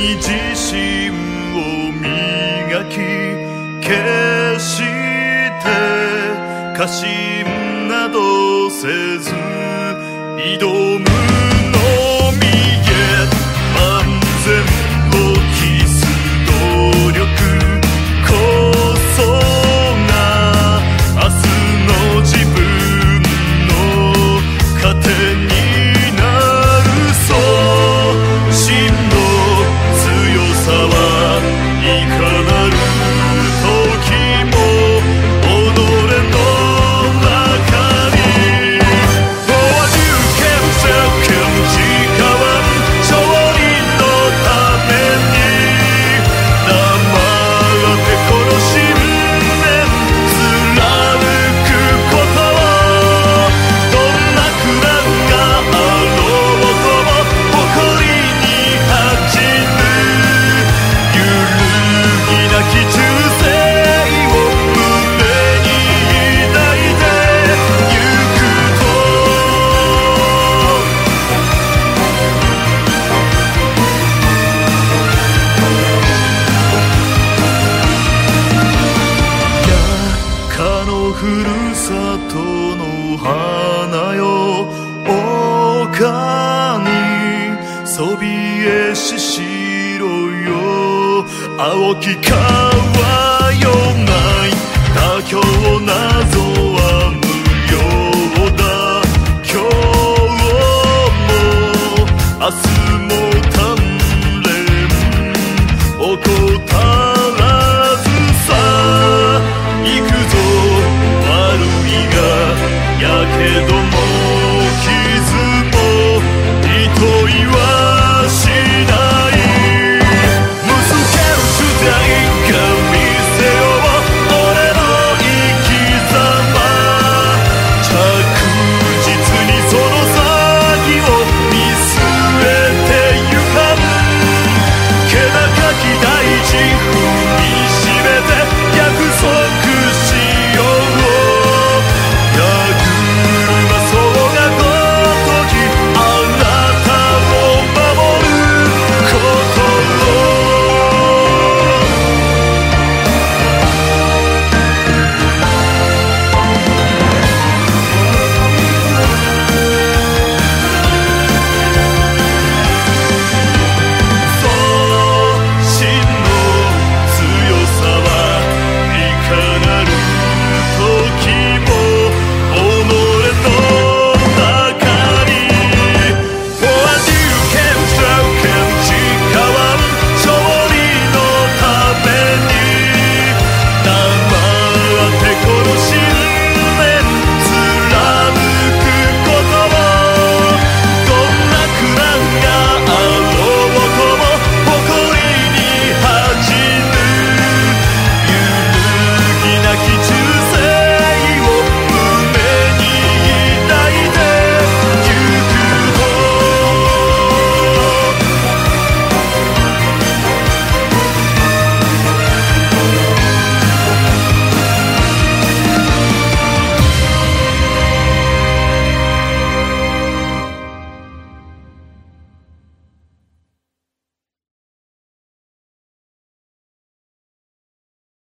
に自信を磨き決して過信などせず挑む。ふるさとの花よ丘にそびえししろよ。青き川よ